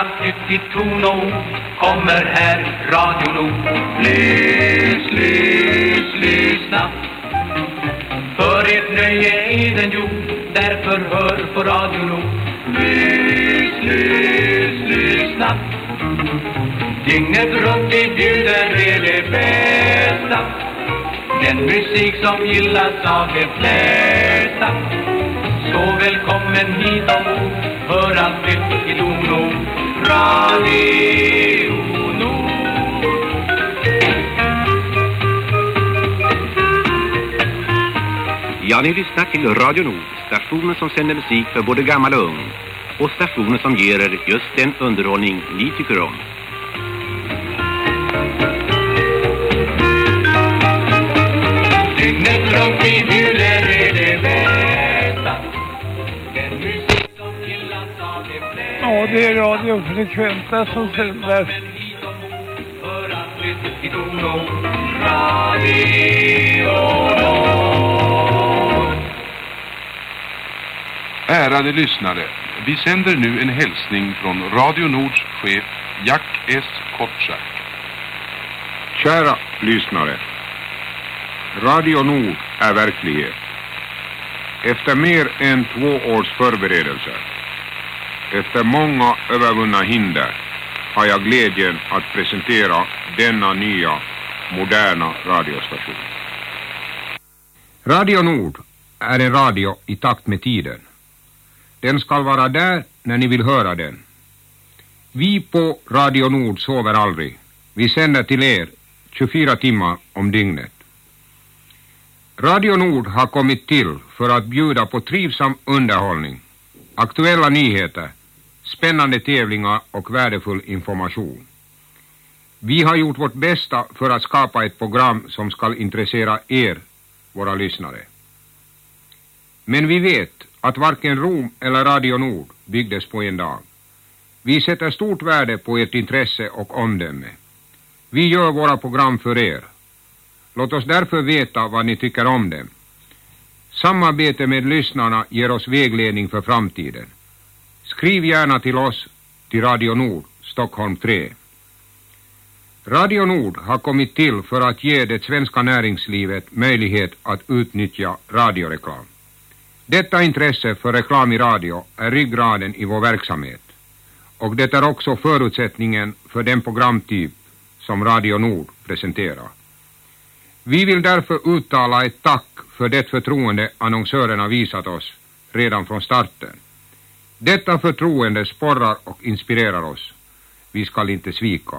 mera i ton och kommer här Radio Nord. Lys, lys, lyssna. För ert nöje är den gjord, därför hör på Radio Nord. Lys, lys, lyssna. Dygnet runt vi bjuder er det bästa. Den musik som gillas av de flesta. Så välkommen hit ombord, hör allt nytt i Domnord. Radio Nord. Ja, ni lyssnar till Radio Nord, stationen som sänder musik för både gammal och ung. Och stationen som ger er just den underhållning ni tycker om. Är Radio Frekventa som sänder. Ärade lyssnare, vi sänder nu en hälsning från Radio Nords chef Jack S. Kortsak. Kära lyssnare. Radio Nord är verklighet. Efter mer än två års förberedelser, efter många övervunna hinder, har jag glädjen att presentera denna nya, moderna radiostation. Radio Nord är en radio i takt med tiden. Den ska vara där när ni vill höra den. Vi på Radio Nord sover aldrig. Vi sänder till er 24 timmar om dygnet. Radio Nord har kommit till för att bjuda på trivsam underhållning, aktuella nyheter, spännande tävlingar och värdefull information. Vi har gjort vårt bästa för att skapa ett program som ska intressera er, våra lyssnare. Men vi vet att varken Rom eller Radio Nord byggdes på en dag. Vi sätter stort värde på ert intresse och omdöme. Vi gör våra program för er. Låt oss därför veta vad ni tycker om dem. Samarbete med lyssnarna ger oss vägledning för framtiden. Skriv gärna till oss till Radio Nord, Stockholm 3. Radio Nord har kommit till för att ge det svenska näringslivet möjlighet att utnyttja radioreklam. Detta intresse för reklam i radio är ryggraden i vår verksamhet och det är också förutsättningen för den programtyp som Radio Nord presenterar. Vi vill därför uttala ett tack för det förtroende annonsörerna visat oss redan från starten. Detta förtroende sporrar och inspirerar oss. Vi skall inte svika.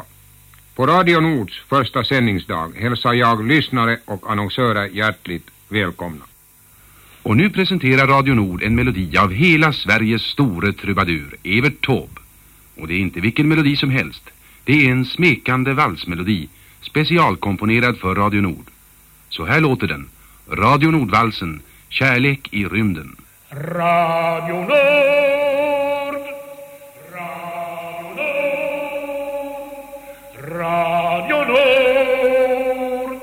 På Radio Nords första sändningsdag hälsar jag lyssnare och annonsörer hjärtligt välkomna. Och nu presenterar Radio Nord en melodi av hela Sveriges store trubadur, Evert Taube. Och det är inte vilken melodi som helst. Det är en smekande valsmelodi, specialkomponerad för Radio Nord. Så här låter den. Radio Nordvalsen, Kärlek i rymden. Radio Nord. Radio Nord.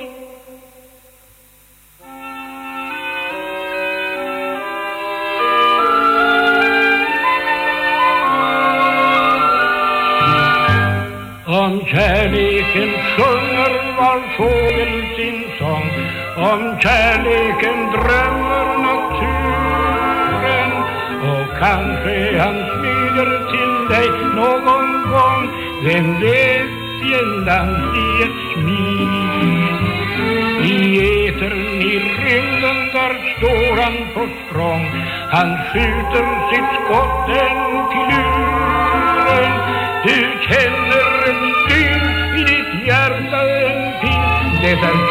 Om kärleken sjunger var fågel sin sång. Om kärleken drömmer naturen. Och kanske han smyger till dig någon gång. Vem vet i en dans i ett smid I etern i rymden där står han på språng. Han skjuter sitt skott en till luren. Du känner en dyn i ditt hjärta en pin Det är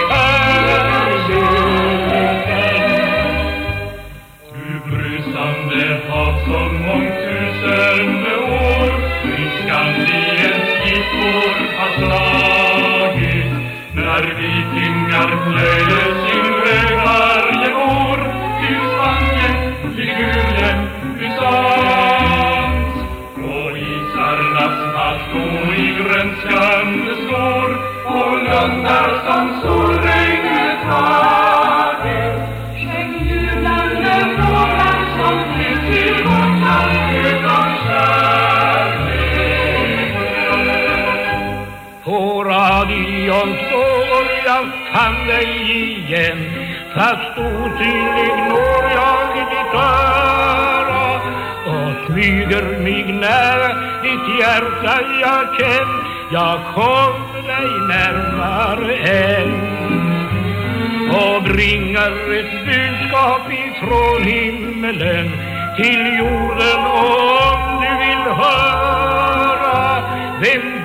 Hallelujah. Han dig igen. Fast otydlig når jag ditt öra. Och smyger mig nära ditt hjärta jag känn Jag kommer dig närmare än. Och bringar ett budskap ifrån himmelen till jorden om du vill höra. Vem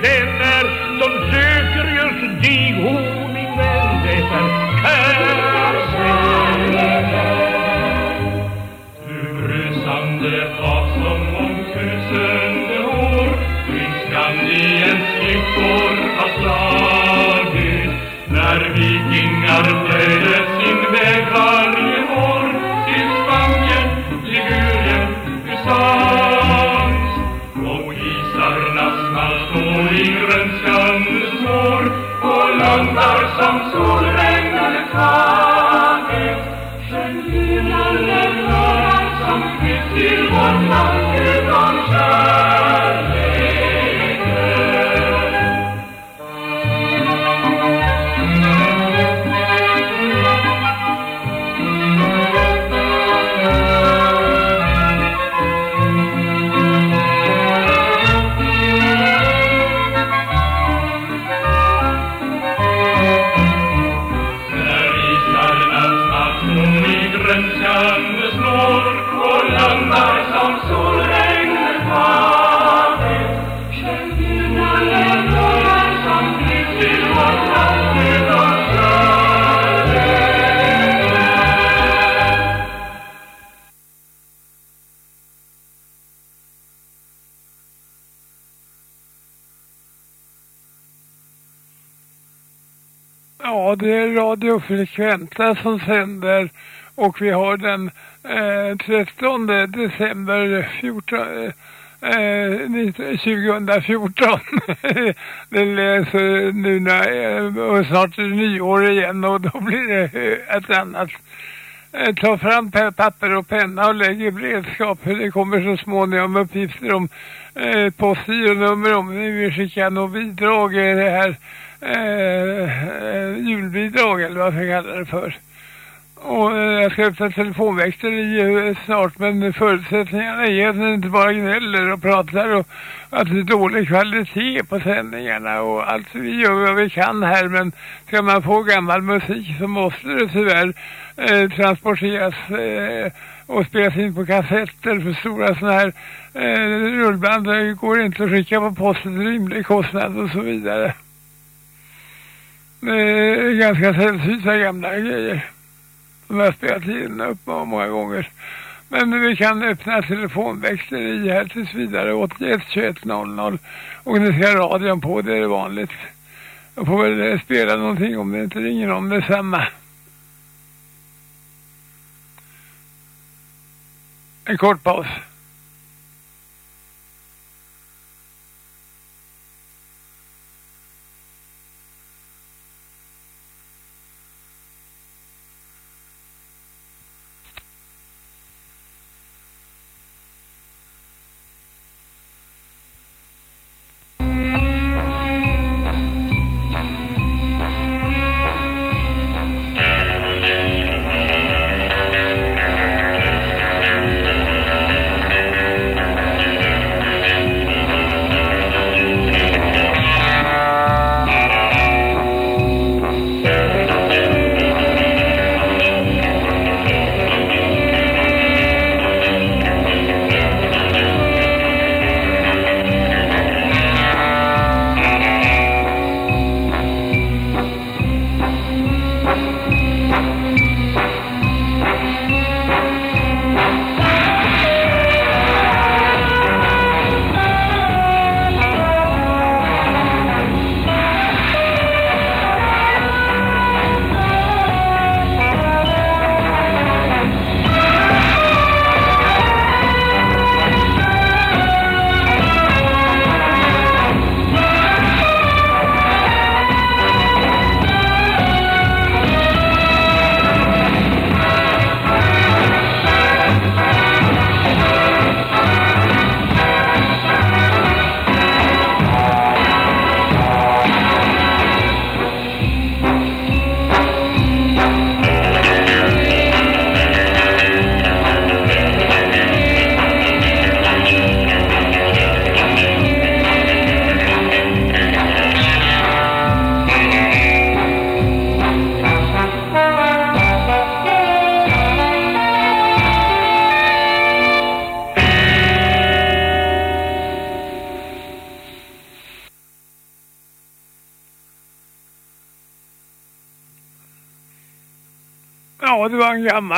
det är Radio Frekventa som sänder och vi har den eh, 13 december 14, eh, eh 2014. det läser nu när, eh, och snart är det nyår igen och då blir det ett annat. Eh, Ta fram papper och penna och lägg i beredskap. för Det kommer så småningom uppgifter om eh, postgironummer om ni vill skicka något bidrag i det här Eh, eh, julbidrag eller vad jag kallar det för. Och eh, jag ska öppna telefonväxter i eh, snart men förutsättningarna är att ni inte bara gnäller och pratar och att det är dålig kvalitet på sändningarna och allt vi gör vad vi kan här men ska man få gammal musik så måste det tyvärr eh, transporteras eh, och spelas in på kassetter för stora sådana här eh, rullband det går inte att skicka på posten till rimlig kostnad och så vidare. Det är ganska sällsynta gamla grejer som har spelat in upp många gånger. Men vi kan öppna telefonväxter i här tills vidare 81 21 00 och ni ska radion på, det är vanligt. Jag får väl eh, spela någonting om det inte ringer om detsamma. En kort paus.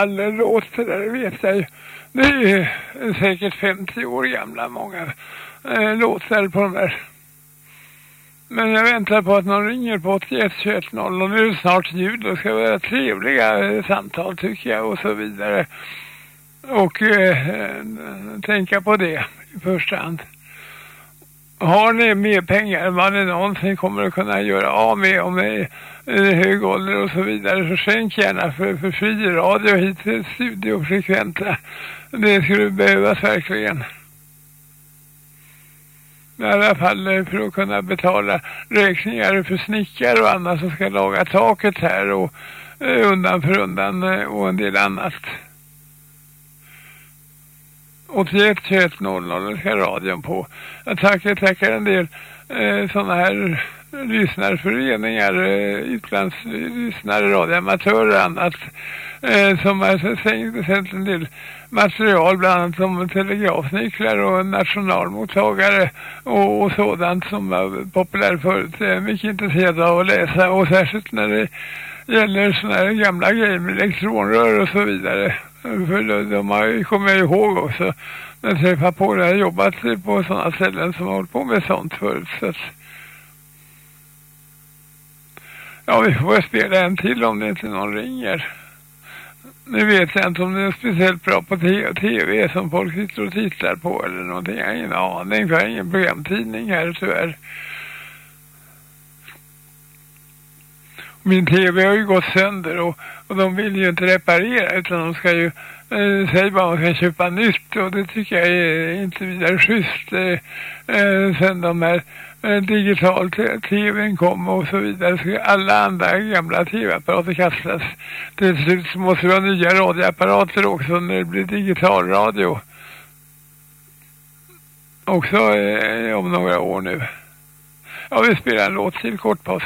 Var låter det där, vet jag ju. Det är eh, säkert 50 år gamla många eh, låtar på de där. Men jag väntar på att någon ringer på 81 21 0 och nu är det snart jul. Det ska vara trevliga eh, samtal tycker jag och så vidare. Och eh, eh tänka på det i första hand. Har ni mer pengar än vad ni någonsin kommer att kunna göra av med om ni är hög ålder och så vidare så skänk gärna för, för fri radio hit till studiofrekventa. Det skulle behövas verkligen. I alla fall eh, för att kunna betala räkningar för snickare och annat som ska laga taket här och eh, undan för undan eh, och en del annat. 81 21 00 ska radion på. Jag tackar, tackar en del eh, sådana här lyssnarföreningar, eh, utlandslyssnare, eh, radioamatörer och annat eh, som har sänt en del material bland annat som telegrafnycklar och nationalmottagare och, och sådant som var populärt förut. Jag är mycket intresserad av att läsa och särskilt när det gäller sådana här gamla grejer med elektronrör och så vidare. För de har, kommer jag ihåg också när jag träffade på det. Jag har jobbat på sådana ställen som har hållit på med sånt förut. Så att... Ja, vi får spela en till om det inte någon ringer. Nu vet jag inte om det är speciellt bra på tv som folk sitter och tittar på eller någonting. Jag har ingen aning, för jag har ingen programtidning här tyvärr. Min tv har ju gått sönder och, och de vill ju inte reparera utan de ska ju eh, säga bara att man ska köpa nytt och det tycker jag är inte vidare schysst. Eh, eh, sen de här eh, digital tvn kom och så vidare så alla andra gamla tv-apparater kastas. Till slut så måste vi ha nya radioapparater också när det blir digital radio. Också eh, om några år nu. Ja, vi spelar en låt till kortpass.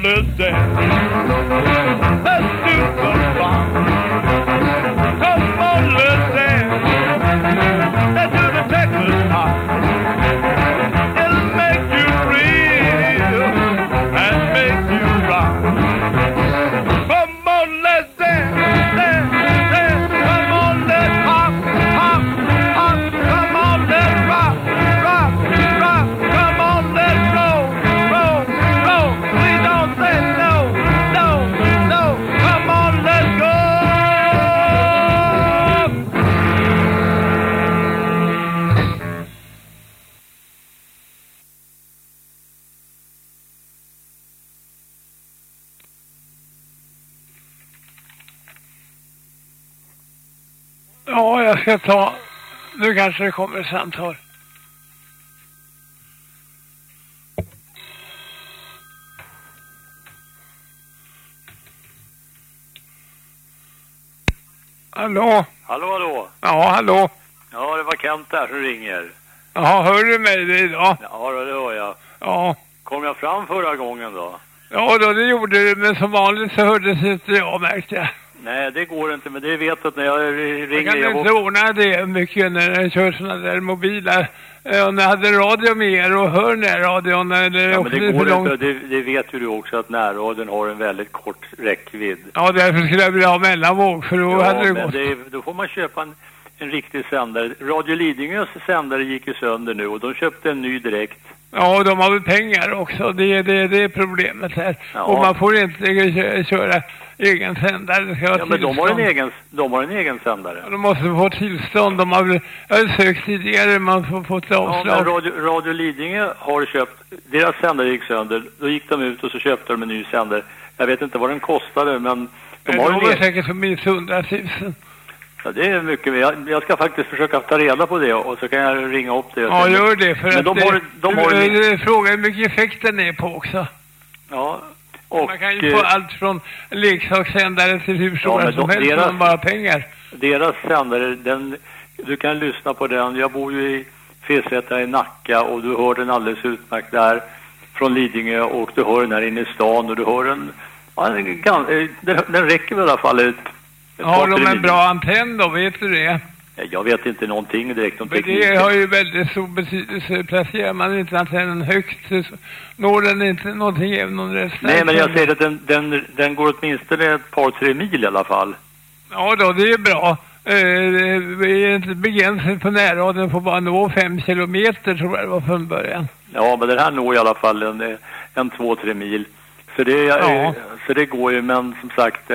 holiday. ska ta... Nu kanske det kommer ett samtal. Hallå? Hallå, hallå? Ja, hallå? Ja, det var Kent där som ringer. Ja, hör du mig det idag? Ja, det hör jag. Ja. Kom jag fram förra gången då? Ja, då det gjorde du, men som vanligt så hördes inte jag märkte jag. Nej, det går inte, men det vet att när jag ringer... Jag kan jag inte ordna det mycket när jag kör sådana där mobila. Eh, Om jag hade radio med er och hör närradion eller Ja, men det går långt. inte. Det, det vet ju du också att närradion har en väldigt kort räckvidd. Ja, därför skulle jag vilja ha mellanvåg för då ja, hade det men gått. det, då får man köpa en, en riktig sändare. Radio Lidingös sändare gick ju sönder nu och de köpte en ny direkt. Ja, och de har väl pengar också. Det är det, det är problemet här. Ja. Och man får inte kö- köra egen sändare. Ska Ja, men de har en egen, de har en egen sändare. De måste få tillstånd. De har jag har sökt tidigare, man får fått Ja, avslag. men Radio, Radio Lidingö har köpt, deras sändare gick sönder, då gick de ut och så köpte de en ny sändare. Jag vet inte vad den kostade, men de de har har egen. säkert för minst hundratusen. Ja, det är mycket, jag, jag ska faktiskt försöka ta reda på det och så kan jag ringa upp det. Ja, gör det. För Men att de har, de har frågar hur mycket effekt den är på också. ja, och Man kan ju få eh, allt från leksakssändare till hur stora men som de- helst deras- bara pengar. deras sändare, den, du kan lyssna på den. Jag bor ju i Finslätta i Nacka och du hör den alldeles utmärkt där från Lidingö och du hör den här inne i stan och du hör den, ja, den, eh, den, den räcker väl i alla fall ett Har de en bra antenn då? Vet du det? Ja, Jag vet inte någonting direkt om Men tekniken. det har ju väldigt stor betydelse. Placerar man inte antennen högt så når den inte någonting även om det är Nej, men jag säger att den, den, den går åtminstone ett par, tre mil i alla fall. Ja då, det är bra. Eh, Vi är inte begränsade på närradion, får bara nå fem kilometer tror jag det var från början. Ja, men den här når i alla fall en, en två, tre mil. Så det, Ja. så det går ju, men som sagt...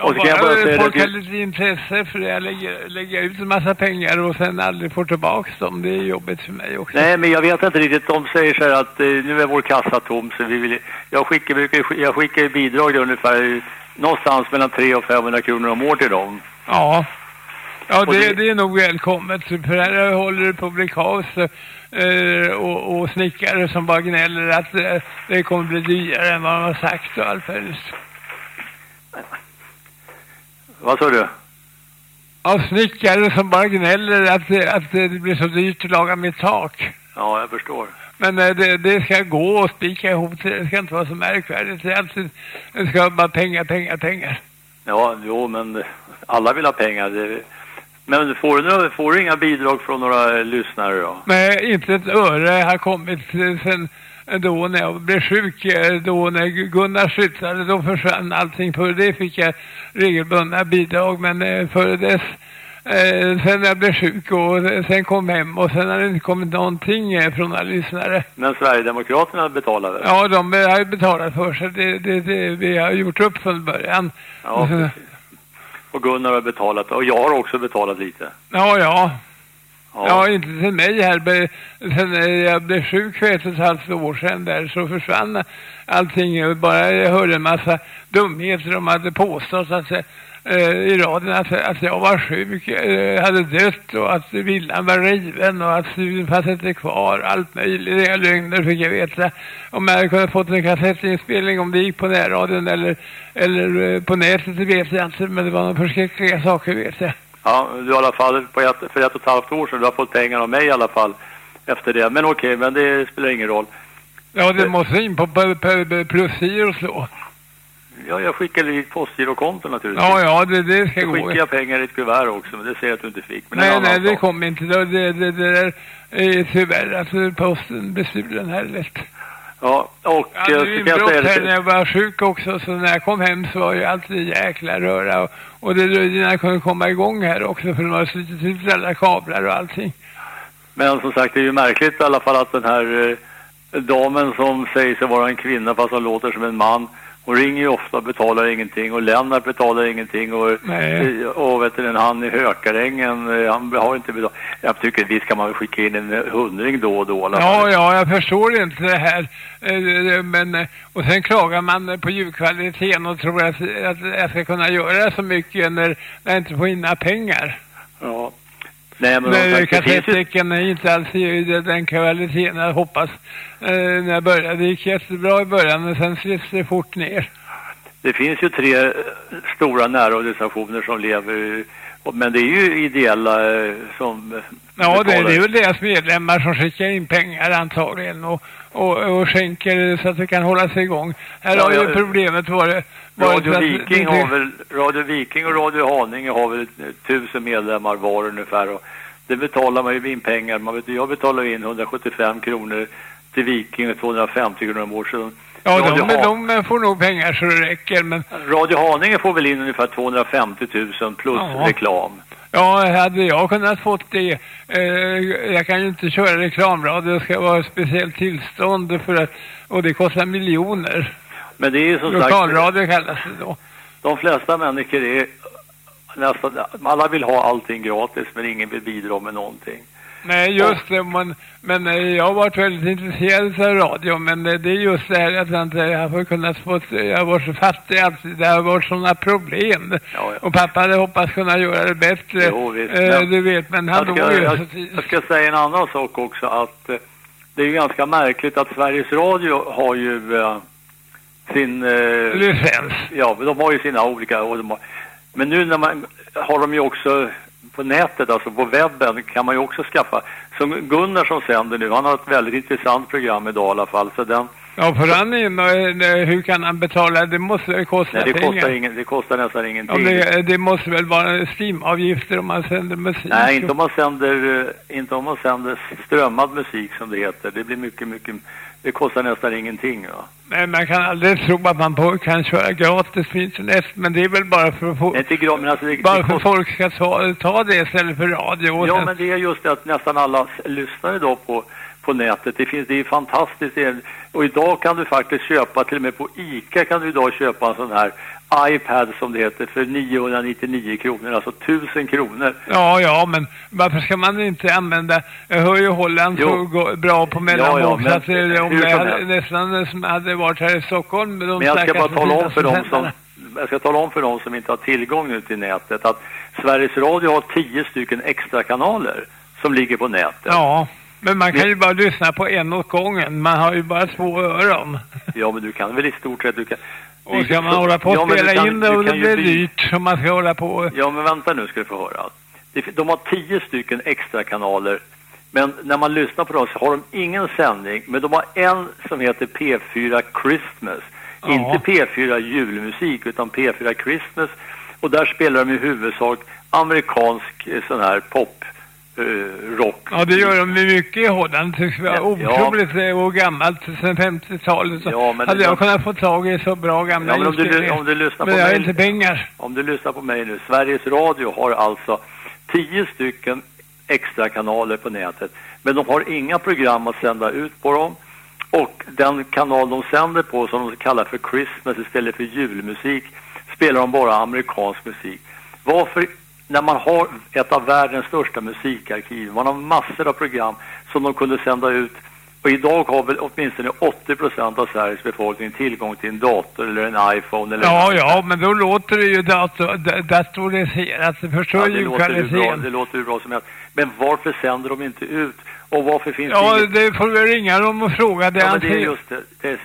Och så kan jag bara säga folk har lite intresse för det. Jag lägger, lägger ut en massa pengar och sen aldrig får tillbaka dem. Det är jobbigt för mig också. Nej, men jag vet inte riktigt. De säger så här att eh, nu är vår kassa tom så vi vill... Jag skickar, brukar, jag skickar bidrag ungefär någonstans mellan 300 och 500 kronor om året till dem. Ja. Ja, det, det- det är nog välkommet. För här håller det på bli kaos. eh, och, och snickare som bara gnäller att eh, det kommer bli dyrare än vad de har sagt och allt möjligt. Vad sa du? Ja, snickare som bara gnäller att, att det blir så dyrt att laga mitt tak. Ja, jag förstår. Men eh, det, det ska gå och spika ihop det. Ska inte vara så märkvärdigt. Det, alltid, det ska bara pengar, pengar, pengar. Ja, jo, men alla vill ha pengar. Det... Men får du, får du inga bidrag från några lyssnare då? Nej, inte ett öre har kommit sen då när jag blev sjuk. eh, Då när Gunnar slutade, då försvann allting. För det fick jag regelbundna bidrag. Men eh, före dess, eh, sen jag blev sjuk och eh, sen kom hem och sen har det inte kommit någonting från några lyssnare. Men Sverigedemokraterna betalar väl? Ja, de har ju betalat för sig. Det, det, det, vi har gjort upp från början. Ja, precis. Och Gunnar har betalat. Och jag har också betalat lite. Ja, ja. Ja. Ja, inte till mig här. Sen jag blev sjuk för ett och ett halvt år sedan där så försvann allting. Bara jag hörde en massa dumheter de hade påstått att eh, i radion att, att jag var sjuk, eh, hade dött och att villan var riven och att studion fanns inte kvar. Allt möjligt. Lögner fick jag veta. Om jag hade kunnat fått en kassettinspelning om det gick på närradion eller, eller eh, på nätet det vet jag inte. Men det var några förskräckliga saker vet jag. Ja, du har i alla fall på ett, för ett och ett halvt år sedan, du har fått pengar av mig i alla fall efter det. Men okej, men det spelar ingen roll. Ja, det måste in på, plusgiro så. Ja, jag skickade ditt postgirokonto naturligtvis. Ja, ja, det, det ska gå. skickade jag pengar i ett kuvert också, men det ser jag att du inte fick. Men Nej, nej, det kom inte. Det, det, det, det där är tyvärr alltså posten bestulen här lätt. Ja, och Jag eh, hade jag inbrott säga det här när jag var sjuk också, så när jag kom hem så var ju alltid jäkla röra. Och, och det dröjde innan jag kunde komma igång här också, för de har slitit ut alla kablar och allting. Men som sagt, det är ju märkligt i alla fall att den här eh, damen som säger sig vara en kvinna fast hon låter som en man. Hon ringer ju ofta och betalar ingenting och Lennart betalar ingenting och, Nej. och vet du, han i Hökarängen, eh, han har inte betalat. Jag tycker visst kan man väl skicka in en hundring då och då. Ja, ja, jag förstår inte det här. Eh, Men, eh, och sen klagar man på ljudkvaliteten och tror att, att jag ska kunna göra så mycket när, när jag inte får in några pengar. Ja. Nej, men Men kassettdäcken är inte alls den- kvaliteten jag hoppas. Eh, när jag började, det gick jättebra i början men sen slits det fort ner. Det finns ju tre eh, stora närradiostationer som lever, men det är ju ideella eh, som Ja, det, det är väl deras medlemmar som skickar in pengar antagligen och, och, och skänker så att det kan hålla sig igång. Här Ja, har ju ja, problemet varit... Radio Viking, har väl, Radio Viking och Radio Haninge har väl eh, tusen medlemmar var ungefär. Och det betalar man ju in pengar. Man vet, jag betalar in 175 kronor till Viking och 250 kronor om året. Ja, Radio, de, de får nog pengar så det räcker, men Radio Haninge får väl in ungefär 250 000 plus Ja. reklam. ja, hade jag kunnat fått det, eh, jag kan ju inte köra reklamradio, det ska vara ett speciellt tillstånd för att, och det kostar miljoner. Men det är ju som sagt, Lokalradio kallas det då. de flesta människor är nästan, alla vill ha allting gratis men ingen vill bidra med någonting. Nej, just det. Men, men jag har varit väldigt intresserad av radio, men det är just det här att jag inte har kunnat få, jag varit så fattig alltid. Det har varit sådana problem. Ja, ja. Och pappa hade hoppats kunna göra det bättre. Jo, visst, eh, du vet, men han dog ju jag, jag ska säga en annan sak också att eh, det är ju ganska märkligt att Sveriges Radio har ju eh, sin... Eh, Licens. ja, de har ju sina olika... Och de har, men nu när man har de ju också på nätet, alltså på webben, kan man ju också skaffa. Som Gunnar som sänder nu, han har ett väldigt intressant program idag i alla fall. Så den, Ja, för han är hur kan han betala? Det måste väl kosta nej, det, pengar. kostar ingen, det kostar nästan Ja, ingenting. det, det måste väl vara streamavgifter om man sänder musik? Nej, inte om man sänder, eh, inte om man sänder strömmad musik som det heter. Det blir mycket, mycket, det kostar nästan ingenting. Va? Nej, man kan aldrig tro att man på, kan köra gratis på internet, men det är väl bara för att få... Inte gratis, men alltså det, Bara det för folk ska ta, ta det istället för radio. Ja, sen, men det är just det att nästan alla lyssnar idag på, på nätet. Det finns, det är fantastiskt. Och idag kan du faktiskt köpa, till och med på ICA kan du idag köpa en sån här iPad som det heter för 999 kronor, alltså 1000 kronor. Ja, ja, men varför ska man inte använda... Jag hör ju Holland Jo. så bra på mellanvåg, Ja, ja, att om det hade, nästan som hade varit här i Stockholm... Men jag ska bara tala om för dem som jag ska tala om för dem som inte har tillgång nu till nätet att Sveriges Radio har 10 stycken extra kanaler som ligger på nätet. Ja, men man kan ju bara lyssna på en åt gången. Man har ju bara två öron. Ja, men du kan väl i stort sett... Du kan, Och ska man hålla på och spela kan- in det och det blir by- dyrt om man ska hålla på... Ja, men vänta nu ska du få höra. De har tio stycken extra kanaler. Men när man lyssnar på dem så har de ingen sändning. Men de har en som heter P4 Christmas. Ja. Inte P4 julmusik utan P4 Christmas. Och där spelar de i huvudsak amerikansk eh, sån här pop rock. Ja, det gör de mycket i Holland. Tycks vara Ja. otroligt eh, och gammalt sen 50-talet. Så Ja, hade jag kunnat få tag i så bra gamla Ja, men om du, om du lyssnar Men på jag har inte pengar. om du lyssnar på mig nu, Sveriges Radio har alltså tio stycken extra kanaler på nätet. Men de har inga program att sända ut på dem. Och den kanal de sänder på som de kallar för Christmas istället för julmusik spelar de bara amerikansk musik. Varför, när man har ett av världens största musikarkiv, man har massor av program som de kunde sända ut och idag har väl åtminstone 80 procent av Sveriges befolkning tillgång till en dator eller en iPhone eller Ja, en ja, men då låter det ju dator, da- datoriserat. Förstår Ja, det låter ju bra, det låter ju bra som helst. Men varför sänder de inte ut? Och varför finns Ja, det inget... det får vi ringa dem och fråga. Det, Ja, men det är just det. Det, är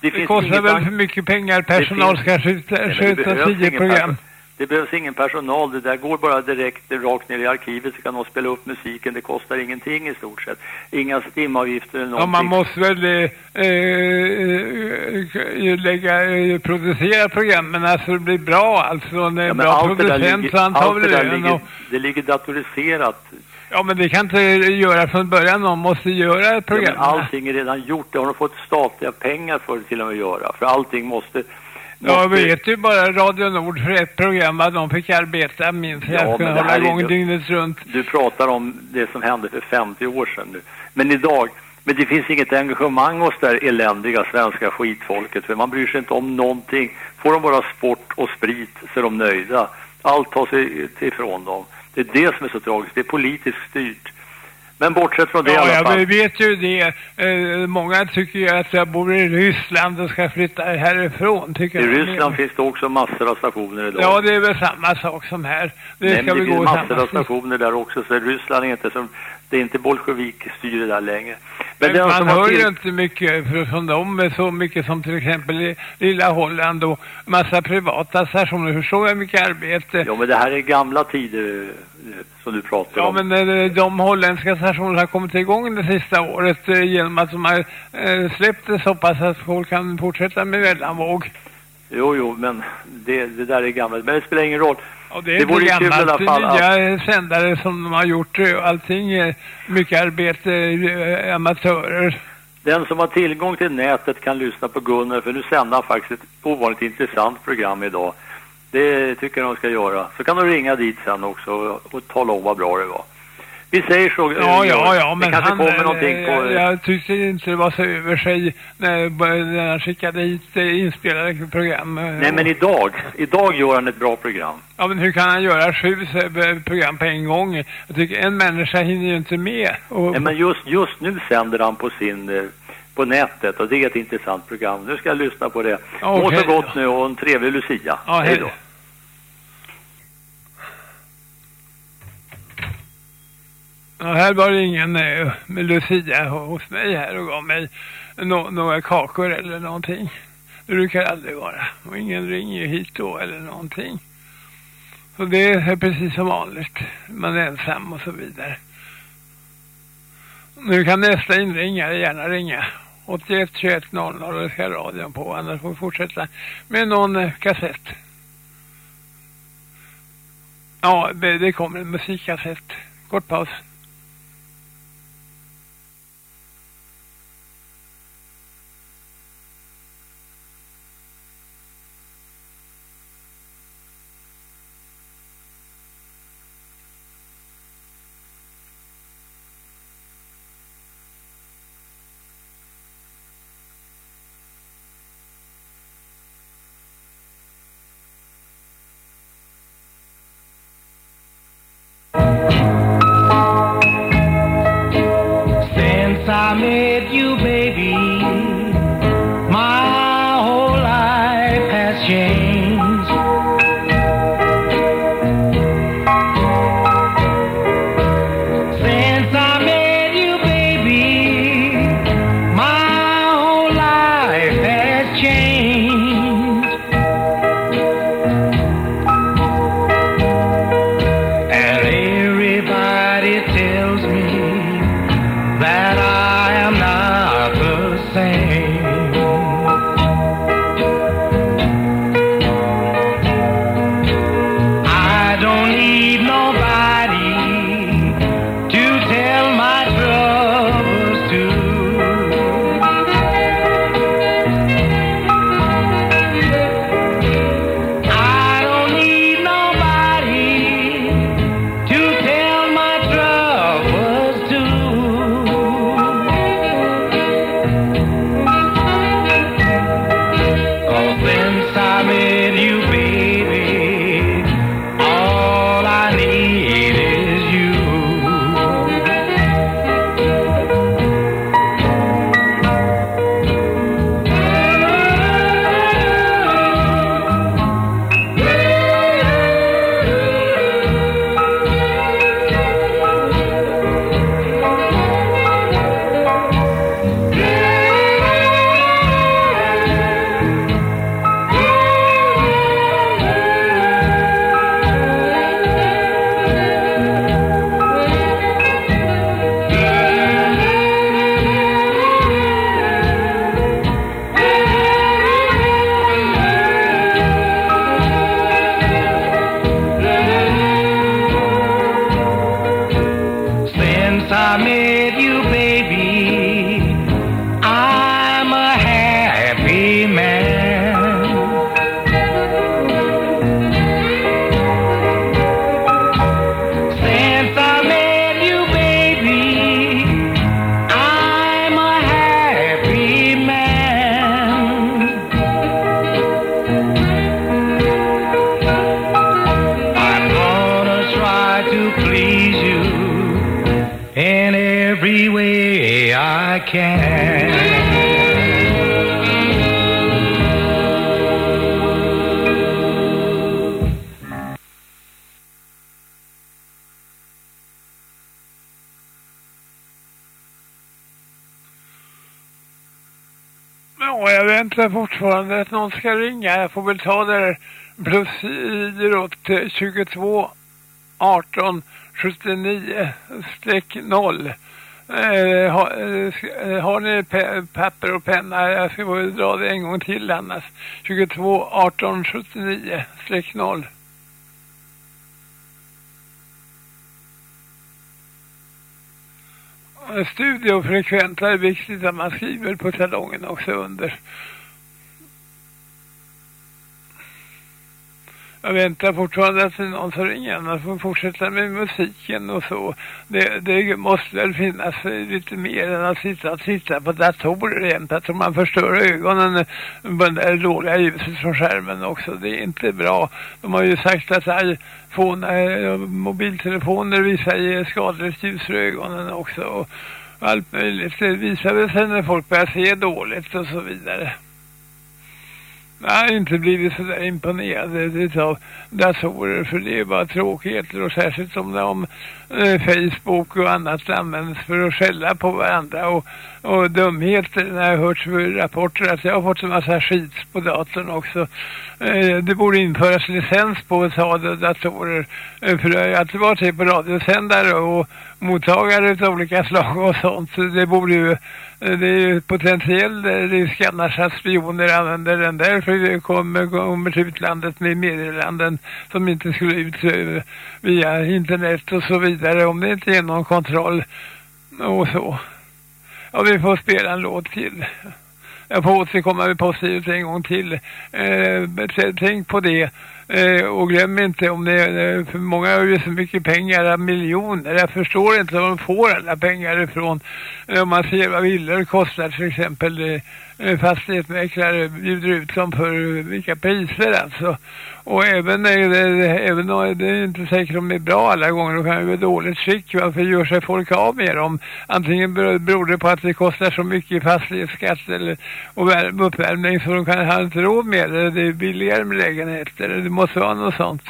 det, det kostar väl för mycket pengar. Personal finns- ska det sköta tio program. perso- Det behövs ingen personal. Det där går bara direkt rakt ner i arkivet så kan de spela upp musiken. Det kostar ingenting i stort sett. Inga stimavgifter eller Ja, någonting. man måste väl eh, eh, lägga, eh, producera programmen alltså det blir bra alltså. När Ja, en men bra allt det producent ligger, så han tar det väl ligger, och, det ligger datoriserat. Ja, men det kan inte göra från början. Någon måste göra Ja, men programmen. allting är redan gjort. Det har de fått statliga pengar för till och med att göra. För allting måste... Jag vet ju bara Radio Nord för ett program att de fick arbeta minst Ja, för att kunna hålla igång dygnet runt. Du pratar om det som hände för 50 år sedan nu. Men idag, men det finns inget engagemang hos det här eländiga svenska skitfolket. För man bryr sig inte om någonting. Får de bara sport och sprit så är de nöjda. Allt tar sig ifrån dem. Det är det som är så tragiskt. Det är politiskt styrt. Men bortsett från det i Ja, alla jag fall. vet ju det. Eh, många tycker ju att jag bor i Ryssland och ska flytta härifrån. Tycker I. Ryssland finns det också massor av stationer idag. Ja, det är väl samma sak som här. Det Nej, ska men det vi gå finns i massor av stationer där också. Så Ryssland är inte som... Det är inte bolsjevikstyre där längre. Men, Men man hör till- ju inte mycket från dem, så mycket som till exempel i lilla Holland och massa privata stationer. Förstår jag mycket arbete? Ja, men det här är gamla tider eh, som du pratar Ja, om. men eh, de holländska stationerna har kommit igång det sista året eh, genom att de har släppt det så pass att folk kan fortsätta med mellanvåg. Jo, jo, men det, det där är gammalt. Men det spelar ingen roll. Ja, det är Det vore ju kul i gammalt. alla Det fall är nya sändare som de har gjort. eh, Allting mycket arbete, eh, amatörer. Den som har tillgång till nätet kan lyssna på Gunnar för nu sänder han faktiskt ett ovanligt intressant program idag. Det tycker jag de ska göra. Så kan de ringa dit sen också och, och tala om vad bra det var. Vi säger så. Ja, eh, ja, ja, det men kanske han, kommer eh, någonting på... jag, jag tyckte inte det var så över sig när, han skickade hit eh, inspelade program. eh, Nej, men idag, idag gör han ett bra program. Ja, men hur kan han göra sju eh, program på en gång? Jag tycker en människa hinner ju inte med. Och, Nej, men just, just nu sänder han på sin... eh, På nätet och det är ett intressant program. Nu ska jag lyssna på det. Ja, Må så gott nu och en trevlig Lucia. Ja, hej. då. Ja, här var det ingen eh, med Lucia hos mig här och gav mig no några kakor eller någonting. Det brukar aldrig vara. Och ingen ringer ju hit då eller någonting. Så det är precis som vanligt. Man är ensam och så vidare. Nu kan nästa inringare gärna ringa. 81 21 00 och ska radion på. Annars får vi fortsätta med någon eh, kassett. Ja, det kommer en musikkassett. Kort paus. I met you, ska ringa. Jag får väl ta det där plus idrott 22 18 79 streck 0. Eh, har, eh, har ni pe papper och penna? Jag ska väl dra det en gång till annars. 22 18 79 streck 0. Studiofrekventa är viktigt att man skriver på talongen också under. Jag väntar fortfarande att någon som ringer annars får fortsätta med musiken och så. Det, det måste väl finnas lite mer än att sitta och titta på datorer jämt. Jag tror man förstör ögonen på det dåliga ljuset från skärmen också. Det är inte bra. De har ju sagt att iPhone, eh, mobiltelefoner visar skadligt ljus för ögonen också. Och allt möjligt. Det visar väl sen när folk börjar se dåligt och så vidare. Jag har inte blivit så där imponerad av datorer för det är bara tråkigheter och särskilt om de eh, Facebook och annat används för att skälla på varandra och, och dumheter när jag har hört rapporter att jag har fått en massa skit på datorn också. Eh, det borde införas licens på datorer eh, för det har alltid varit det på radiosändare och mottagare av olika slag och sånt. Det borde ju det är ju potentiell risk annars att spioner använder den där för det kommer, kommer till utlandet med meddelanden som inte skulle ut via internet och så vidare om det inte är någon kontroll och så. Ja, vi får spela en låt till. Jag får återkomma med postgivet en gång till. Eh, tänk på det. Eh, och glöm inte om det eh, för många har ju så mycket pengar, miljoner. Jag förstår inte var de får alla pengar ifrån. Eh, om man ser vad villor kostar till exempel. Eh, fastighetsmäklare bjuder ut dem för vilka priser alltså. Och även, även om det är inte säkert om det är bra alla gånger, då kan det vara dåligt skick. Varför gör sig folk av med dem? Antingen beror det på att det kostar så mycket i fastighetsskatt eller och uppvärmning så de kan ha inte råd med det. Det är billigare med lägenheter. Det måste vara något sånt.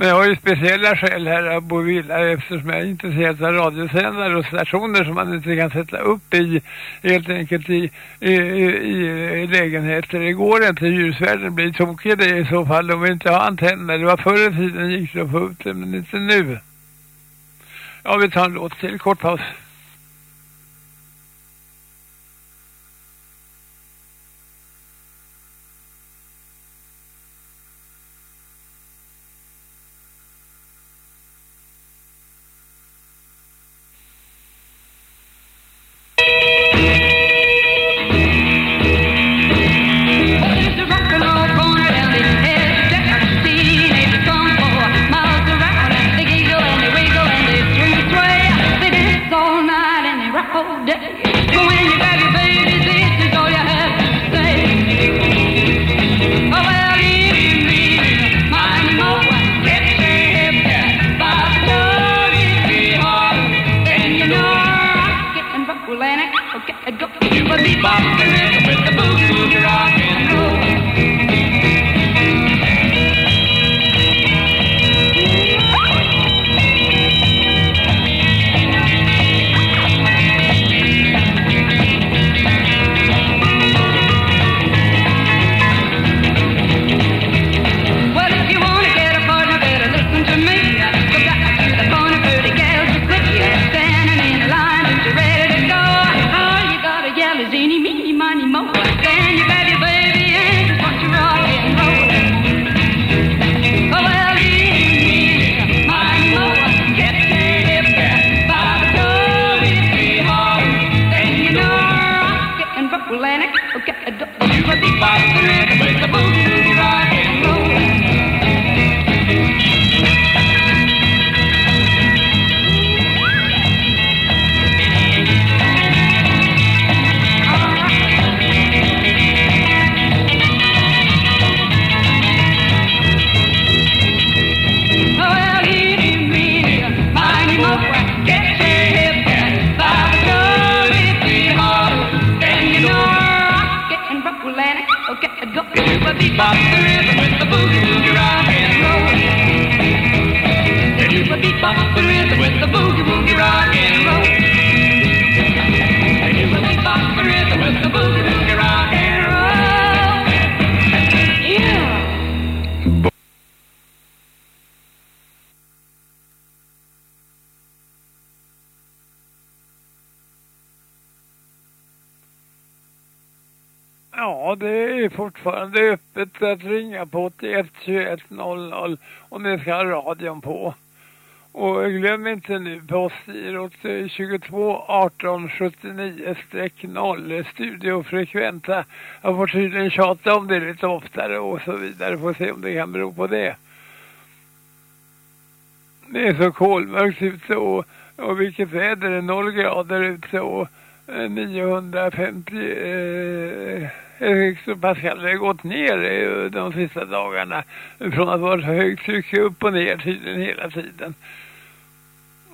Men jag har ju speciella skäl här att bo i villa eftersom jag är intresserad av radiosändare och stationer som man inte kan sätta upp i helt enkelt i, i, i, i lägenheter. Det går inte, ljusvärden blir tokig det i så fall om vi inte har antenner. Det var förr i tiden gick det att få upp det men inte nu. Ja, vi tar en låt till, kort paus. The rhythm with the boogie-woogie rock and roll. You the with the boogie-woogie fortfarande öppet att ringa på 81 21 00 om ni ska ha radion på. Och glöm inte nu postgirot 22 18 79-0 studiofrekventa. Jag får tydligen tjata om det lite oftare och så vidare. Får se om det kan bero på det. Det är så kolmörkt ute och, och vilket väder är noll grader ute och 950 eh, Eh, Pascal det har gått ner de sista dagarna från att vara så högt tryck upp och ner tydligen hela tiden.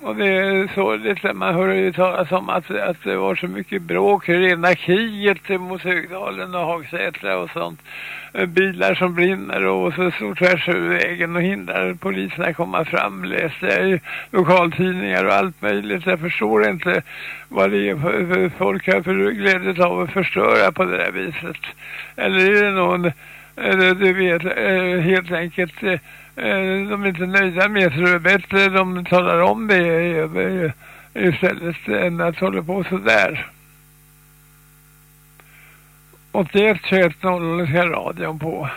Och det är sorgligt när man hör ju talas om att, att det var så mycket bråk, rena kriget mot Högdalen och Hagsätra och sånt. Eh, bilar som brinner och så står tvärs över vägen och hindrar poliserna komma fram. Läste jag i lokaltidningar och allt möjligt. Jag förstår inte vad det är för, för folk har för glädje av att förstöra på det där viset. Eller är det någon, eller du vet, eh, helt enkelt eh, Eh, de är inte nöjda med så det är bättre de talar om det eh, istället än att hålla på sådär. 81-21-0 ska radion på.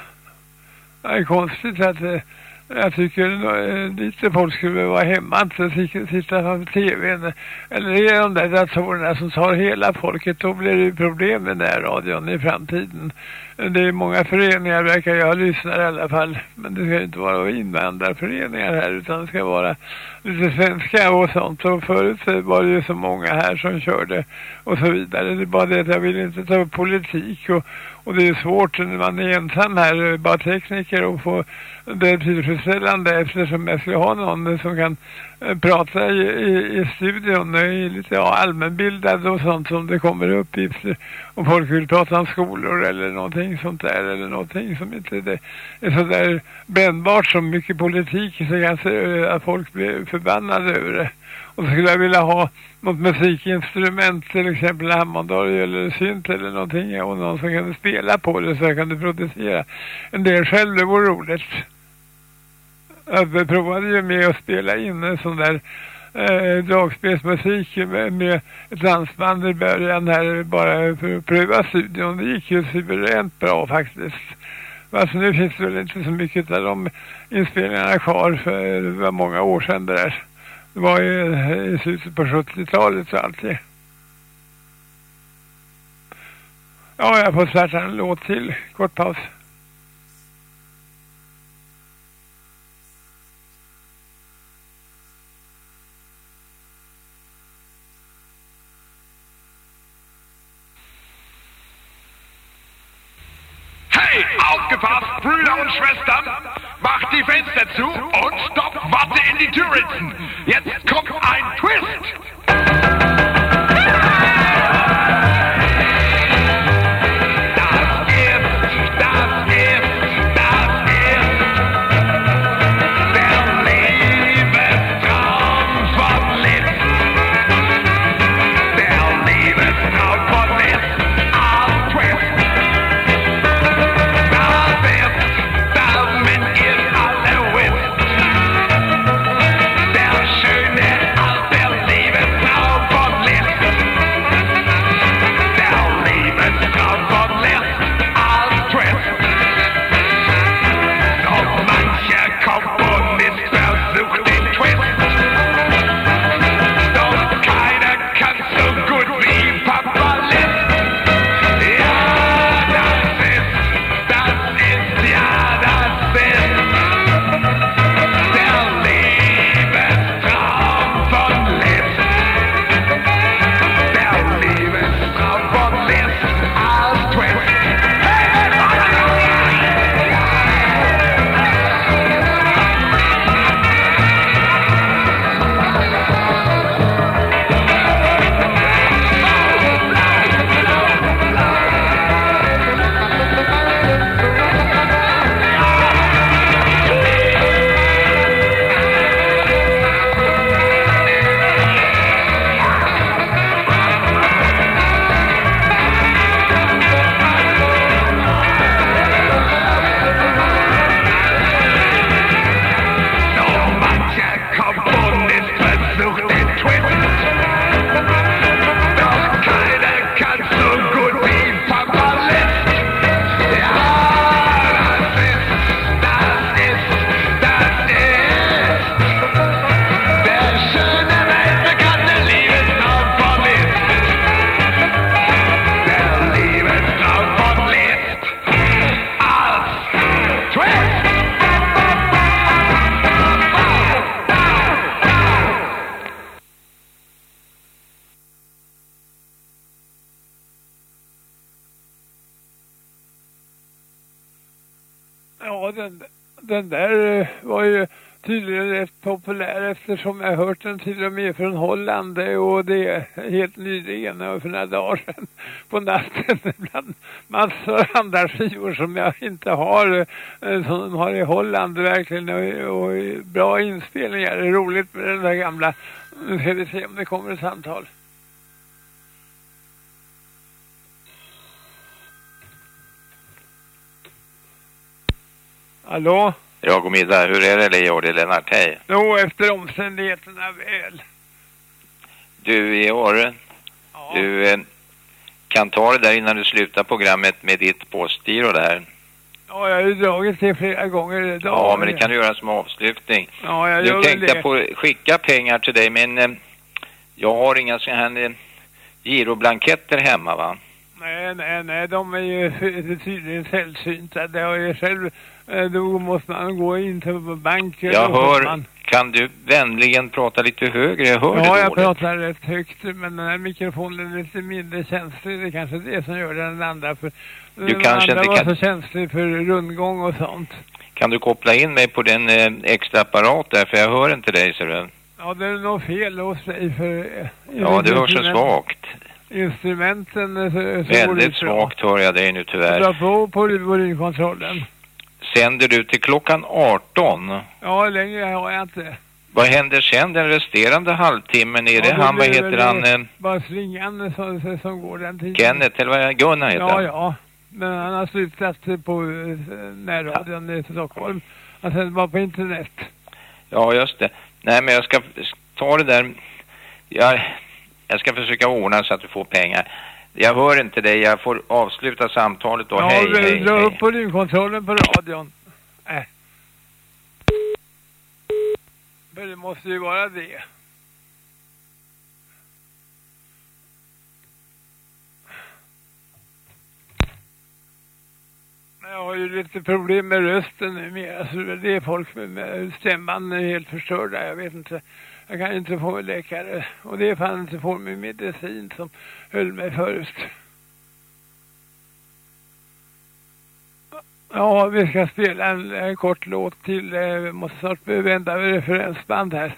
Det är konstigt att eh, jag tycker lite folk skulle vara hemma inte sitta framför tvn. Eller är det de där datorerna som tar hela folket. Då blir det ju problem med den här radion i framtiden. Det är många föreningar verkar jag lyssnar i alla fall. Men det ska ju inte vara invandrarföreningar här utan det ska vara lite svenska och sånt. Och förut var det ju så många här som körde och så vidare. Det är bara det att jag vill inte ta upp politik och, och det är svårt när man är ensam här, bara tekniker och få det tillfredsställande eftersom jag skulle ha någon som kan prata i, i, i studion är lite ja, allmänbildad och sånt som det kommer uppgifter om folk vill prata om skolor eller någonting sånt där eller någonting som inte det är så där brännbart som mycket politik så kanske eh, att folk blir förbannade över det. Och så skulle jag vilja ha något musikinstrument, till exempel hammondorgel eller synt eller någonting och någon som kan spela på det så jag kan producera en del själv, det vore roligt. Jag provade ju med att spela in en sån där eh, dragspelsmusik med, med ett dansband i början här bara för att pröva studion. Det gick ju suveränt bra faktiskt. Alltså nu finns det väl inte så mycket av de inspelningarna kvar för det var många år sedan det där. Det var ju eh, i slutet på 70-talet så alltid. Ja, jag får starta en låt till. Kort paus. Aufgepasst, Brüder und Schwestern! Macht die Fenster zu und stoppt Watte in die Türritzen! Jetzt kommt ein Twist! Den, där eh, var ju tydligen rätt populär eftersom jag hört den till och med från Holland eh, och det är helt nyligen och för några dagar sedan på natten bland massor andra skivor som jag inte har som de har i Holland verkligen och, och bra inspelningar. Det är roligt med den där gamla. Nu ska vi se om det kommer ett samtal. Hallå? Ja, god middag. Hur är det Leo? Det är Lennart, hej. Jo, efter omständigheterna väl. Du, i år, Ja. du eh, kan ta det där innan du slutar programmet med ditt postgiro där. Ja, jag har ju dragit det flera gånger idag. Ja, men det kan du göra som avslutning. Ja, jag Nu gör tänkte det. på att skicka pengar till dig, men eh, jag har inga sådana här eh, giroblanketter hemma va? Nej, nej, nej, de är ju ty- tydligen sällsynta. Det har ju själv, då måste man gå in till banken. Jag hör, Man, kan du vänligen prata lite högre? Jag hör ja, det jag pratar rätt högt, men den här mikrofonen är lite mindre känslig. Det är kanske det som gör den andra. För Du den kanske andra inte var kan- så känslig för rundgång och sånt. Kan du koppla in mig på den eh, extra apparat där, för jag hör inte dig ser du. Ja, det är nog fel hos dig för... eh, Ja, du hörs så svagt. Instrumenten eh, så, så det Väldigt svagt hör jag dig nu tyvärr. Dra på på volymkontrollen. Sänder du till klockan 18? Ja, längre har jag inte. Vad händer sen den resterande halvtimmen? Är det Ja, då han, vad heter det han, eh, Bara slingan som, som går den tiden. Kenneth eller vad Gunnar heter Ja, han? ja. Men han har slutat på eh, närradion i Stockholm. Han sänder bara på internet. Ja, just det. Nej, men jag ska ta det där. Jag, jag ska försöka ordna så att du får pengar. Jag hör inte dig. Jag får avsluta samtalet då. ja, hej, vi hej, dra hej. upp volymkontrollen på radion. Äh. För det måste ju vara det. Men Jag har ju lite problem med rösten numera så det är folk med, med stämman är helt förstörda. Jag vet inte. Jag kan inte få läkare. Och det är fan inte få min medicin som höll mig förut. Ja, vi ska spela en, en kort låt till. Eh, vi måste snart vända med referensband här.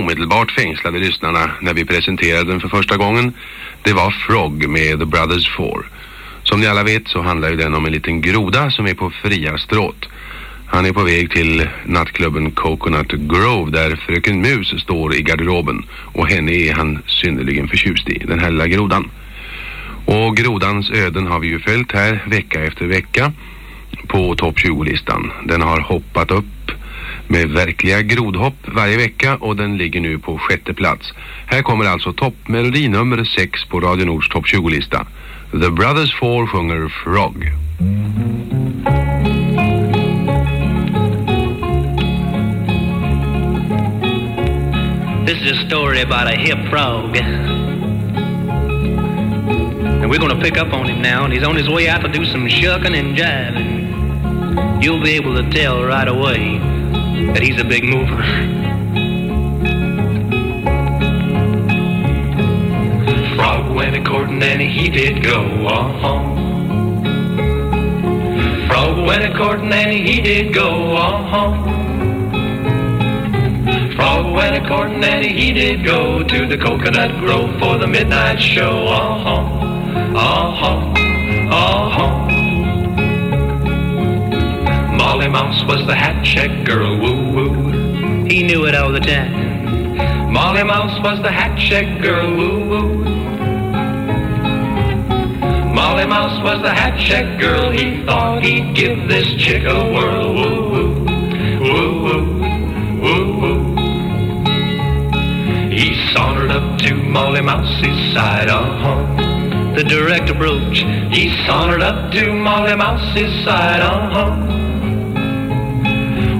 Omedelbart fängslade lyssnarna när vi presenterade den för första gången, det var Frog med The Brothers Four. Som ni alla vet så handlar ju den om en liten groda som är på fria stråt. Han är på väg till nattklubben Coconut Grove där fröken Mus står i garderoben och henne är han synnerligen förtjust i, den här lilla grodan. Och grodans öden har vi ju följt här vecka efter vecka på topp 20-listan. Den har hoppat upp med verkliga grodhopp varje vecka och den ligger nu på sjätte plats. Här kommer alltså toppmelodi nummer 6 på Radio Nords topp 20-lista. The Brothers Four sjunger Frog. This is a story about a hip frog. And we're going to pick up on him now, and he's on his way out to do some shucking and jiving. You'll be able to tell right away that he's a big mover. Frog went a courting and he did go, uh-huh. Frog went a courting and he did go, uh-huh. Frog went a courting and he did go to the coconut grove for the midnight show, uh-huh. Uh-huh. Uh-huh. Molly Mouse was the hat check girl, woo-woo. He knew it all the time. Molly Mouse was the hat check girl, woo-woo. Molly Mouse was the hat check girl. He thought he'd give this chick a whirl. Woo woo, woo woo, woo woo. He sauntered up to Molly Mouse's side. Uh huh. The direct approach. He sauntered up to Molly Mouse's side. Uh huh.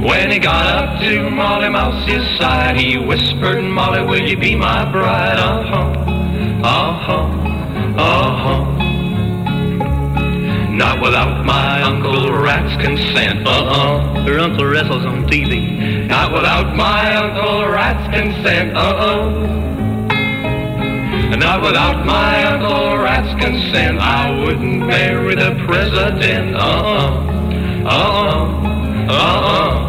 When he got up to Molly Mouse's side, he whispered, Molly, will you be my bride? Uh huh. Uh huh. Uh huh. Not without my Uncle Rat's consent. Uh-uh. Her uncle wrestles on TV. Not without my Uncle Rat's consent. Uh-uh. Not without my Uncle Rat's consent. I wouldn't marry the president. Uh-uh. Uh-uh. Uh-uh.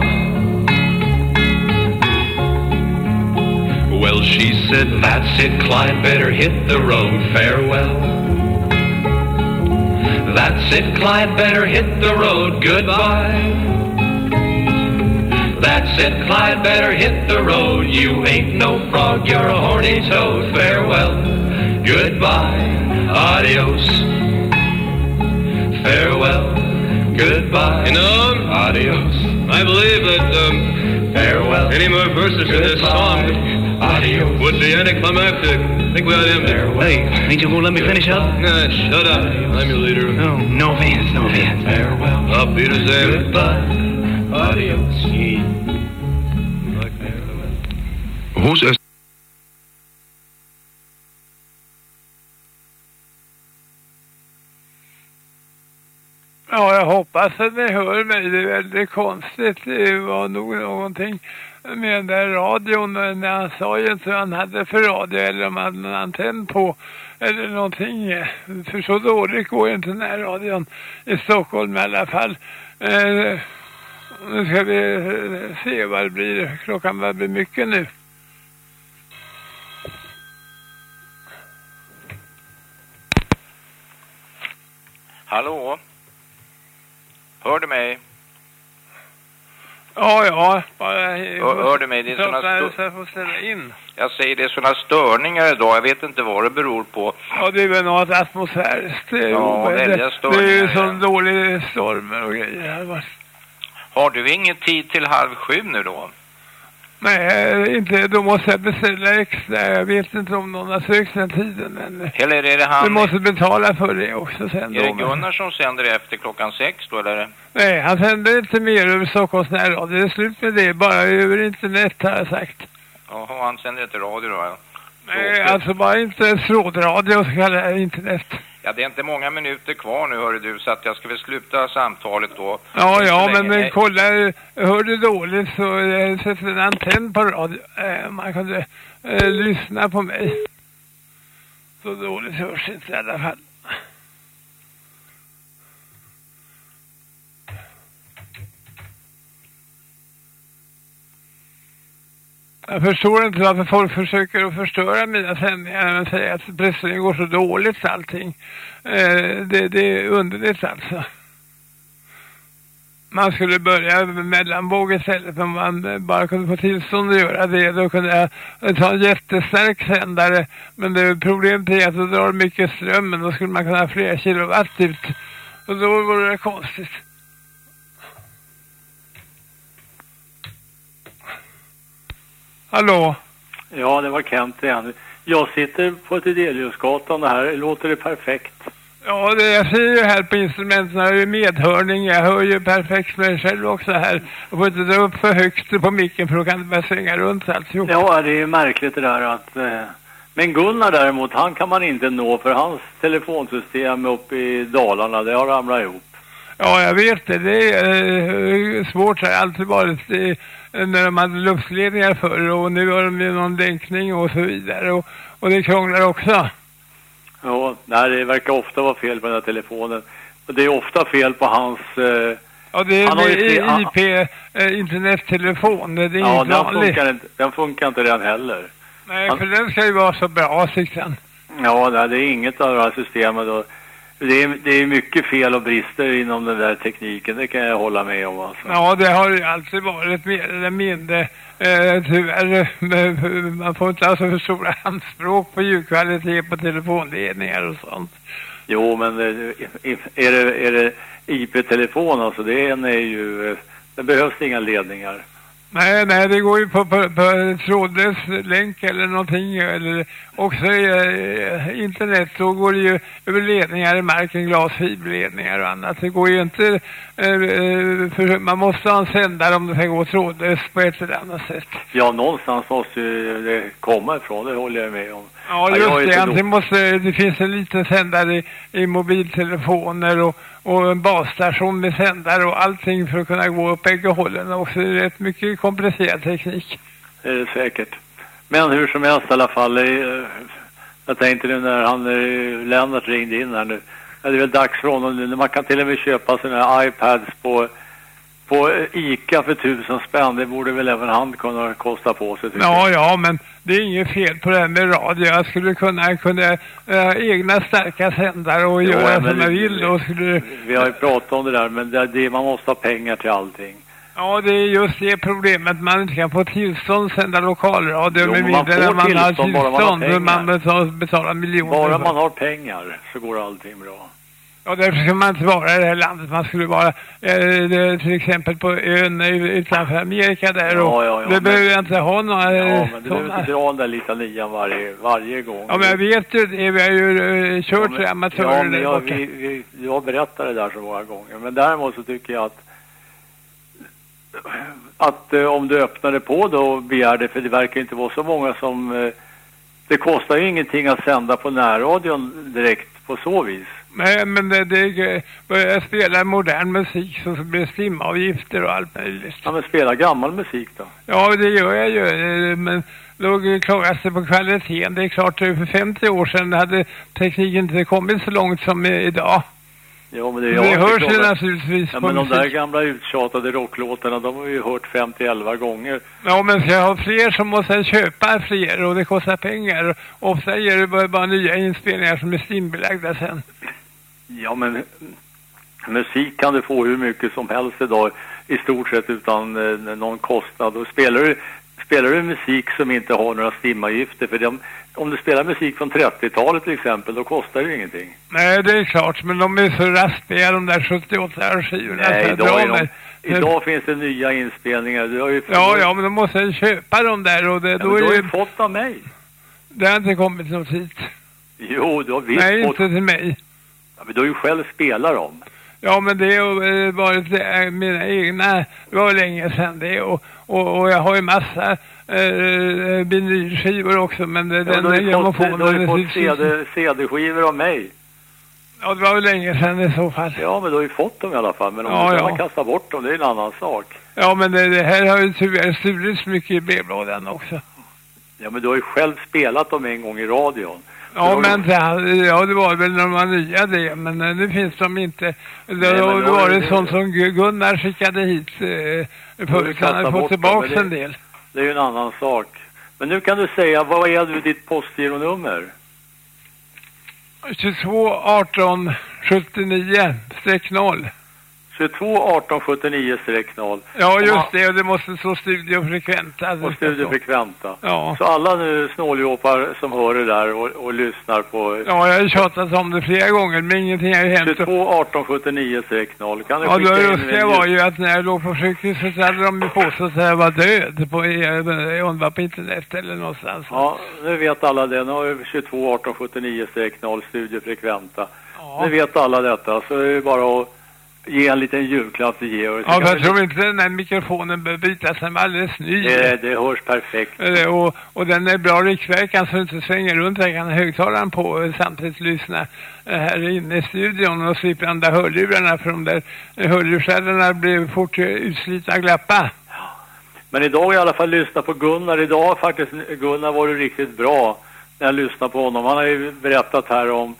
Well, she said, that's it, Clyde, better hit the road. Farewell. That's it, Clyde, better hit the road. Goodbye. That's it, Clyde, better hit the road. You ain't no frog, you're a horny toad. Farewell. Goodbye. Adios. Farewell. Goodbye. You know, Adios. I believe that um, Farewell. any more verses in this song Adios. would be anticlimactic. I think we ought to end it. Hey, ain't you gonna let me finish up? Nah, shut up. I'm your leader. No, no offense, no offense. Farewell. Auf Wiedersehen. Goodbye. Adios. Hos hoppas att ni hör mig. Det är väldigt konstigt. Det var nog någonting med den där radion. Men han sa ju inte vad han hade för radio eller om han hade en antenn på eller någonting. För så dåligt går ju inte den här radion i Stockholm i alla fall. Eh, nu ska vi eh, se vad det blir. Klockan börjar bli mycket nu. Hallå? Hör du mig? Ja, ja. Bara, Hör, hör du mig? Det är såna så jag får ställa in. jag säger det är såna störningar idag. Jag vet inte vad det beror på. Ja, det är väl något atmosfäriskt. Ja, väldiga det är ju störningar, sån dålig stormer och grejer. Har du ingen tid till halv sju nu då? Nej, inte. Då måste jag beställa extra. Jag vet inte om någon har sökt den tiden. Men Eller är det du han... måste betala för det också sen. Är det. Gunnar som sänder efter klockan sex då eller? Nej, han sänder inte mer över Stockholms närradio. Det är slut med det. Bara över internet har jag sagt. Jaha, han sänder inte radio då? ja. Nej, alltså bara inte trådradio så kallar jag internet. Ja, det är inte många minuter kvar nu hör du, så att jag ska väl sluta samtalet då. Ja, ja, men, men kolla, hör du dåligt så eh, sätter en antenn på radio. Eh, man kunde eh, lyssna på mig. Så dåligt hörs inte i alla fall. Jag förstår inte varför folk försöker att förstöra mina sändningar och säger att pressen går så dåligt allting. Eh, det, det är underligt alltså. Man skulle börja med mellanvåg istället om man bara kunde få tillstånd att göra det. Då kunde jag ta en jättestark sändare. Men det problemet är att då drar mycket ström. Men då skulle man kunna ha flera kilowatt ut. Och då vore det konstigt. Hallå? Ja, det var Kent igen. Jag sitter på Tideliusgatan här låter det perfekt. Ja, det, jag ser ju här på instrumenten, jag har ju medhörning, jag hör ju perfekt mig själv också här. Jag får inte dra upp för högt på micken för då kan det börja svänga runt alltihop. Ja, det är märkligt det där att... Eh, men Gunnar däremot, han kan man inte nå för hans telefonsystem uppe i Dalarna, det har ramlat ihop. Ja, jag vet det. Det är eh, svårt. Det har alltid varit eh, när de hade luftledningar förr och nu har de ju någon länkning och så vidare. Och, och det krånglar också. Ja, nej, det verkar ofta vara fel på den här telefonen. Det är ofta fel på hans... Eh, Ja, det är IP, eh, internettelefon. Det är ja, inget den vanligt. funkar, inte, den funkar inte den heller. Nej, han- för den ska ju vara så bra, han. Ja, nej, det är inget av de här systemen. Då. Det, är, det är mycket fel och brister inom den där tekniken, det kan jag hålla med om. Alltså. Ja, det har ju alltid varit mer eller mindre. Eh, tyvärr, eh, man får inte ha så för stora anspråk på ljudkvalitet på telefonledningar och sånt. Jo, men eh, är det, är det IP-telefon alltså, det är, är ju... eh, Det behövs inga ledningar. Nej, nej, det går ju på, på, på trådlös länk eller någonting. Eller också eh, internet, då går det ju över ledningar i marken, glasfiberledningar och annat. Det går ju inte, eh, eh, för, man måste ha en sändare om det ska gå trådlöst på ett eller annat sätt. Ja, någonstans måste ju det komma ifrån, det håller jag med om. Ja, just är det. Antingen måste, det finns en liten sändare i, i mobiltelefoner och, och en basstation med sändare och allting för att kunna gå upp bägge hållen. Och så är det rätt mycket komplicerad teknik. Det är det säkert. Men hur som helst i alla fall. eh, Jag tänkte nu när han, eh, Lennart ringde in här nu. Ja, det är väl dags för honom nu. Man kan till och med köpa sådana här iPads på, på Ica för tusen spänn. Det borde väl även han kunna kosta på sig Ja, jag. ja, men det är inget fel på det här med radio. Jag skulle kunna, kunna äh, egna starka sändare och Jo, göra som jag vill. Och skulle, Vi har ju pratat om det där men det, det, man måste ha pengar till allting. ja, det är just det problemet. Man inte kan få tillstånd att sända lokalradio Jo, med mindre än man har tillstånd bara man har pengar. man betalar, betalar miljoner. Bara man har pengar så går allting bra. Ja, därför ska man inte vara i det här landet. Man skulle vara eh, det, till exempel på ön eh, utanför Amerika där. Ja, och ja, ja, det men- behöver jag inte ha några Ja, eh, men du behöver inte dra den där litanian varje, varje gång. Ja, men jag vet ju det. Vi har ju eh, kört Ja, amatörer ja, men jag, vi, vi, Du har berättat det där så många gånger. Men däremot så tycker jag att att eh, om du öppnar det på då och begär det, för det verkar inte vara så många som... Eh, det kostar ju ingenting att sända på närradion direkt på så vis. Nej, men det, det börjar spela modern musik så blir det stimavgifter och allt möjligt. Ja, men spela gammal musik då. Ja, det gör jag ju. eh, Men då klagas det på kvaliteten. Det är klart, eh, för 50 år sedan hade tekniken inte kommit så långt som idag. Ja, men det, Det hörs ju naturligtvis Ja, men de där musik. gamla uttjatade rocklåtarna, de har vi ju hört 50-11 gånger. Ja, men ska jag ha fler så måste jag köpa fler och det kostar pengar. Ofta ger det bara, bara nya inspelningar som är stimbelagda sen. Ja, men musik kan du få hur mycket som helst idag i stort sett utan eh, någon kostnad. Och spelar du, spelar du musik som inte har några stimavgifter, för de, om du spelar musik från 30-talet till exempel, då kostar det ju ingenting. Nej, det är klart, men de är så raspiga de där 78-skivorna. Nej, så idag, är de, idag finns det nya inspelningar. Du har ju, Ja, ja, men då måste jag köpa dem där och det, Ja, då är du har ju fått av mig. Det har inte kommit något hit. Jo, du har visst Nej, fått. inte till mig. Ja, men du har ju själv spelat dem. Ja, men det har eh, varit eh, mina egna, det var länge sedan det och, och, och jag har ju massa eh, vinylskivor också, men det, Ja, den där grammofonen... du har ju fått CD, CD-skivor av mig. Ja, det var väl länge sedan i så fall. Ja, men du har ju fått dem i alla fall. Men om Ja, du ja. kan kasta bort dem, det är en annan sak. Ja, men det, det här har ju tyvärr stulits mycket i brevlådan också. Ja, men du har ju själv spelat dem en gång i radion. Ja, då- men det, ja, det var väl när de var nya det, men eh, nu finns de inte. Det, men det då var är det det- sånt som Gu- Gunnar skickade hit eh, förut. Han bort fått det- en del. Det är ju en annan sak. Men nu kan du säga, vad är du ditt postgironummer? 22 18 79 streck 0. 22 18 79 0. Ja, just det. Och det måste stå studiofrekventa. Och studiofrekventa. Ja. Så alla nu snåljåpar som hör det där och, och lyssnar på Ja, jag har ju tjatat om det flera gånger, men ingenting har ju hänt. 22 18 79 0. Kan du Ja, det skicka in lustiga en var ju att när jag låg på sjukhuset så hade de ju påstått att jag var död på, det var på internet eller någonstans. Ja, nu vet alla det. Nu har vi 22 18 79 0 studiefrekventa. Ja. Nu vet alla detta, så är det bara att ge en liten julklapp till Georg. Ja, vi- jag tror inte den här mikrofonen behöver bytas, den var alldeles ny. det, det hörs perfekt. Eh, Och, och den är bra riksverkan så det inte svänger runt. Jag kan högtalaren på samtidigt lyssna eh, här inne i studion och slippa använda hörlurarna för de där hörlursladdarna blir fort utslitna glappa. Men idag i alla fall lyssnat på Gunnar. Idag har faktiskt Gunnar varit riktigt bra när jag lyssnar på honom. Han har ju berättat här om,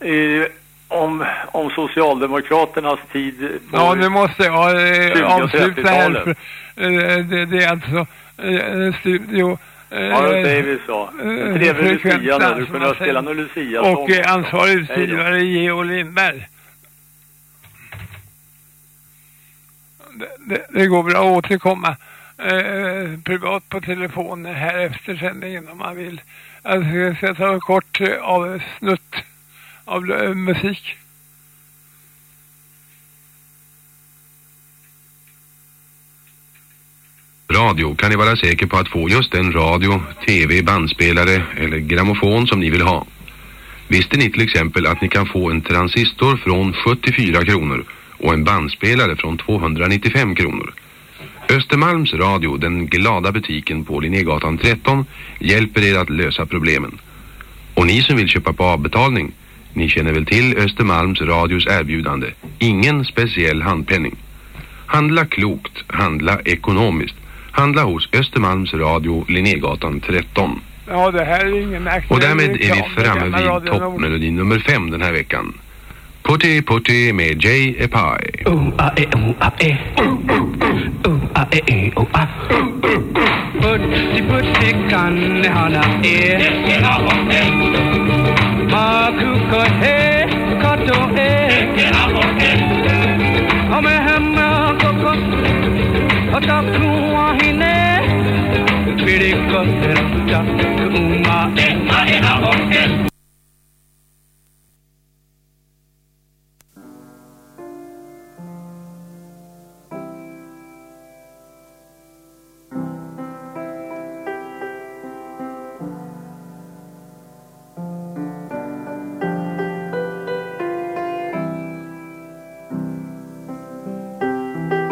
i, om, om Socialdemokraternas tid. Ja, nu måste jag eh, 20 och avsluta här. 30-talet. För, eh, det, det är alltså eh, studio... Eh, Ja, det säger vi så. En trevlig frekventa, Lucia nu. Du kunde säger. någon Lucia-sång. Och eh, ansvarig utgivare Geo Lindberg. Det, det, det går bra att återkomma eh, privat på telefon här efter sändningen om man vill. Alltså, jag ska ta en kort eh, av snutt av eh, musik. Radio kan ni vara säker på att få just den radio, tv, bandspelare eller grammofon som ni vill ha. Visste ni till exempel att ni kan få en transistor från 74 kronor och en bandspelare från 295 kronor? Östermalms Radio, den glada butiken på Linnégatan 13, hjälper er att lösa problemen. Och ni som vill köpa på avbetalning, ni känner väl till Östermalms Radios erbjudande. Ingen speciell handpenning. Handla klokt, handla ekonomiskt. Handla hos Östermalms Radio, Linnégatan 13. Ja, det här är ingen aktuell Och därmed är vi framme vid toppmelodi nummer fem den här veckan. Putty Putty med Jay Epai. Putti putti kannehana e Maku kohe koto e Eke ahoke Home hama koko Otaku wahine Piriko kuma